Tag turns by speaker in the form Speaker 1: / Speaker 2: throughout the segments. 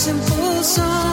Speaker 1: simple song.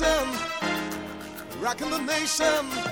Speaker 2: nation, rocking the nation.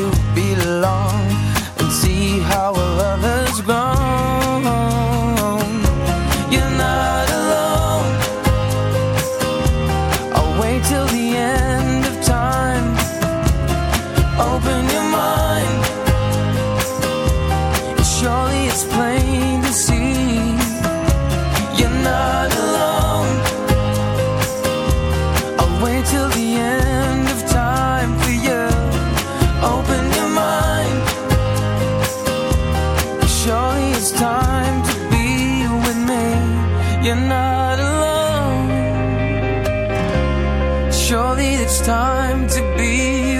Speaker 3: You're not alone. Surely it's time to be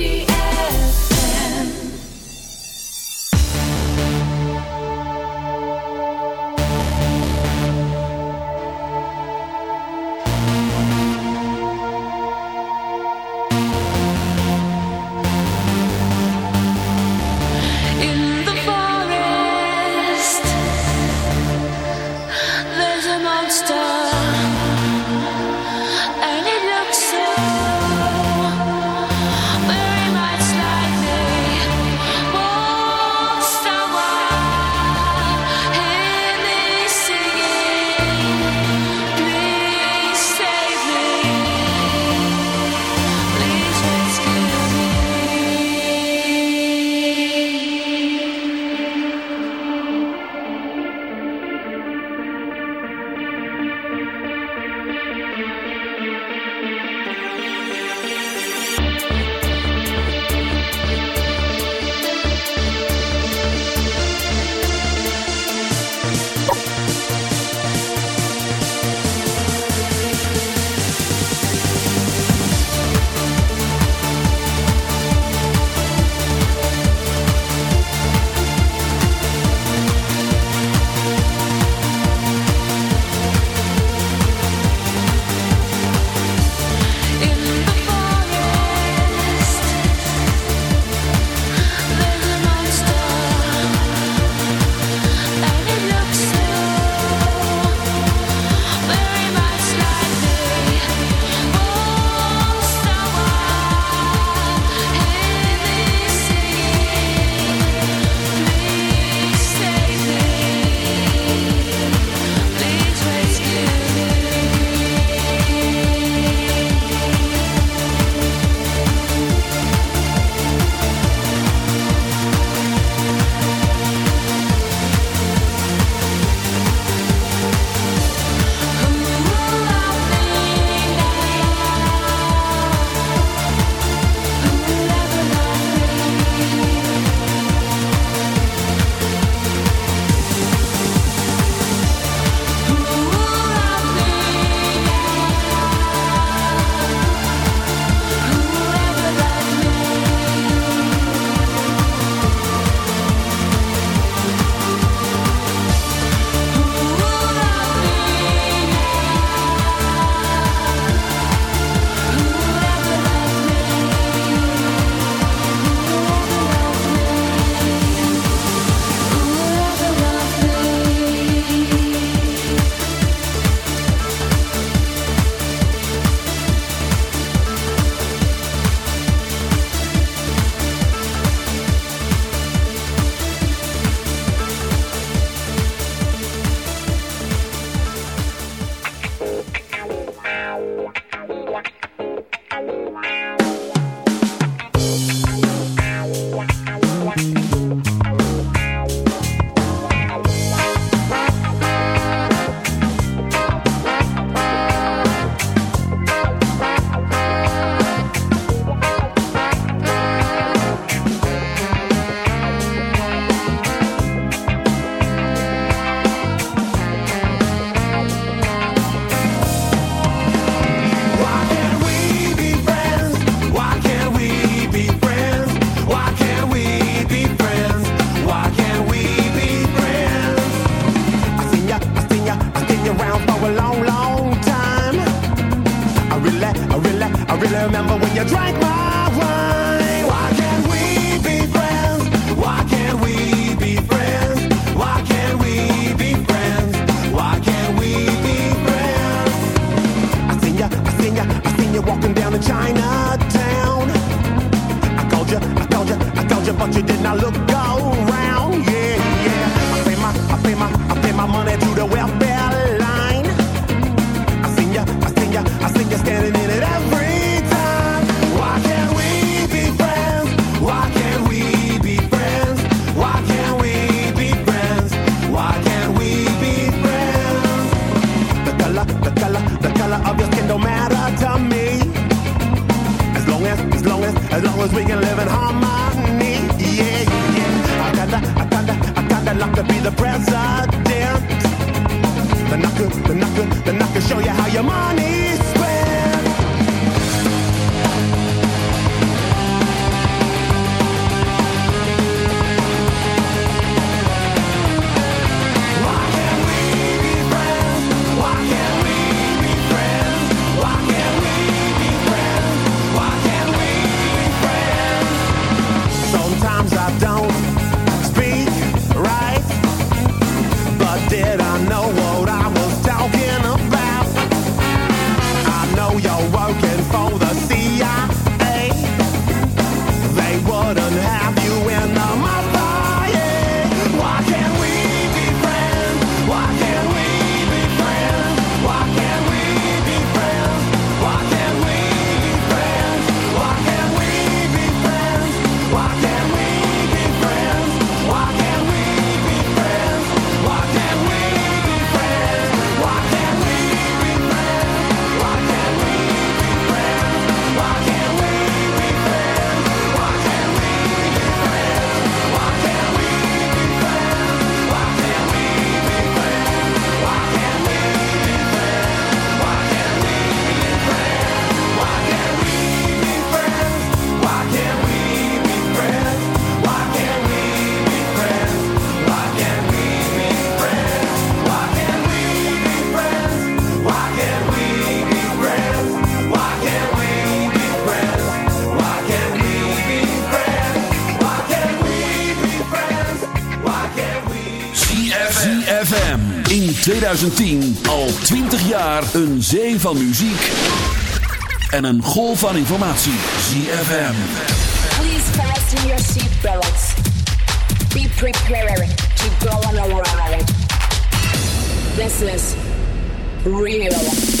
Speaker 4: 2010 al 20 jaar een zee van muziek en een golf van informatie. ZFM.
Speaker 5: Please fasten your seatbelts. Be prepared to go on a ride. This is real.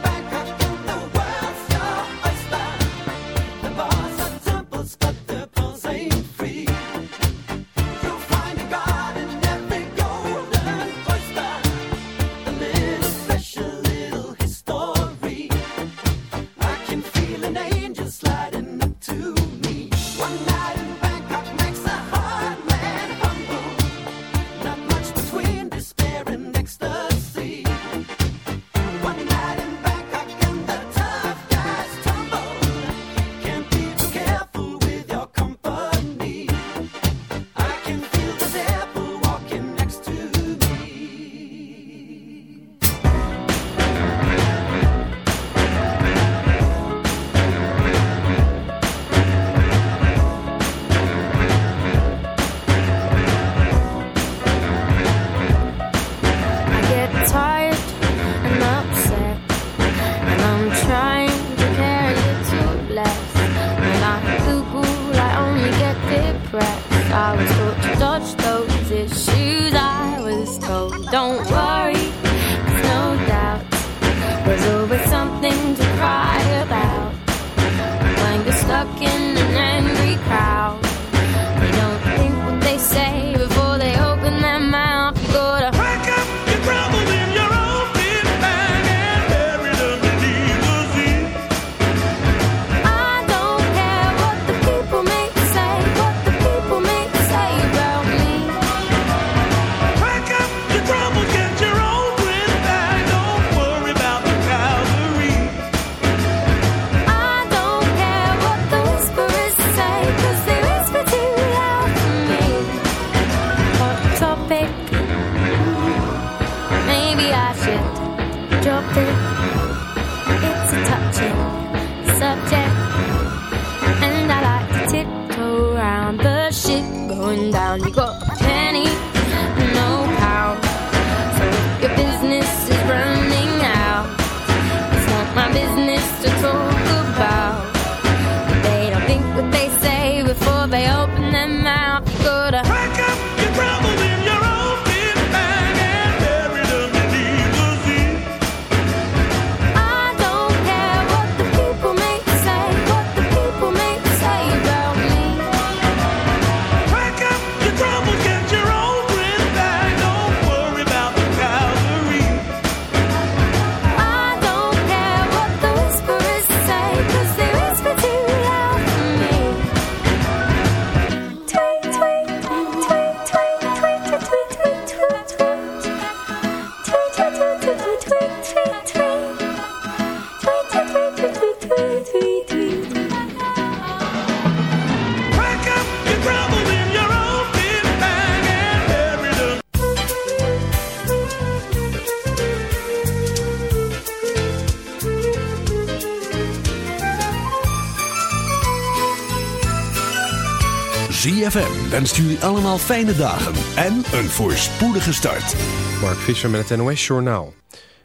Speaker 6: ZFM wenst jullie allemaal fijne dagen en een voorspoedige start.
Speaker 7: Mark Visser met het NOS Journaal.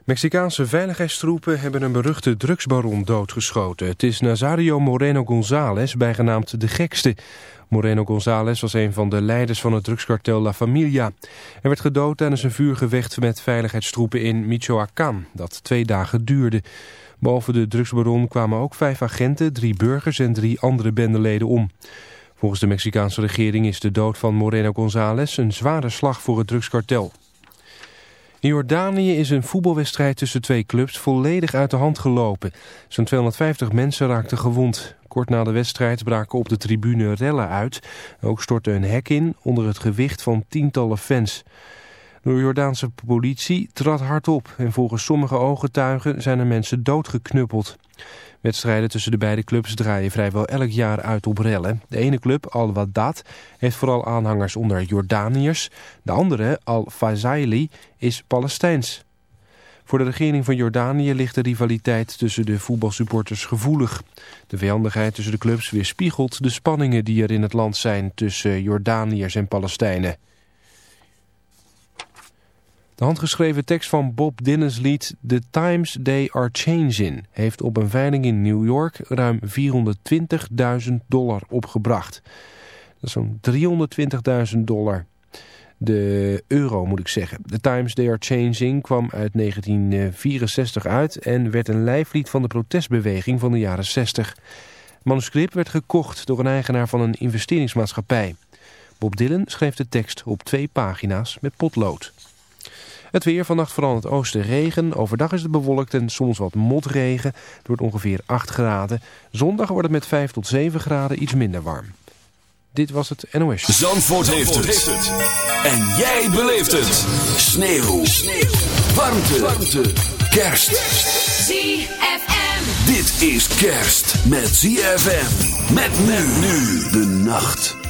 Speaker 7: Mexicaanse veiligheidstroepen hebben een beruchte drugsbaron doodgeschoten. Het is Nazario Moreno González, bijgenaamd De Gekste. Moreno González was een van de leiders van het drugskartel La Familia. Hij werd gedood tijdens een vuurgevecht met veiligheidstroepen in Michoacán, dat twee dagen duurde. Boven de drugsbaron kwamen ook vijf agenten, drie burgers en drie andere bendeleden om. Volgens de Mexicaanse regering is de dood van Moreno González een zware slag voor het drugskartel. In Jordanië is een voetbalwedstrijd tussen twee clubs volledig uit de hand gelopen. Zo'n 250 mensen raakten gewond. Kort na de wedstrijd braken op de tribune rellen uit. Ook stortte een hek in onder het gewicht van tientallen fans. De Jordaanse politie trad hard op en volgens sommige ooggetuigen zijn er mensen doodgeknuppeld. Wedstrijden tussen de beide clubs draaien vrijwel elk jaar uit op rellen. De ene club, Al-Wadad, heeft vooral aanhangers onder Jordaniërs. De andere, Al-Fazaili, is Palestijns. Voor de regering van Jordanië ligt de rivaliteit tussen de voetbalsupporters gevoelig. De vijandigheid tussen de clubs weerspiegelt de spanningen die er in het land zijn tussen Jordaniërs en Palestijnen. De handgeschreven tekst van Bob Dylan's lied The Times They Are Changing heeft op een veiling in New York ruim 420.000 dollar opgebracht. Dat is zo'n 320.000 dollar. De euro moet ik zeggen. The Times They Are Changing kwam uit 1964 uit en werd een lijflied van de protestbeweging van de jaren 60. Het manuscript werd gekocht door een eigenaar van een investeringsmaatschappij. Bob Dylan schreef de tekst op twee pagina's met potlood. Het weer vannacht vooral in het oosten regen. Overdag is het bewolkt en soms wat motregen. Het wordt ongeveer 8 graden. Zondag wordt het met 5 tot 7 graden iets minder warm. Dit was het NOS.
Speaker 6: Zandvoort, heeft, het. En jij beleeft het. Sneeuw. Sneeuw. Warmte. Warmte. Kerst.
Speaker 5: ZFM.
Speaker 6: Dit is kerst met ZFM. Met men nu de nacht.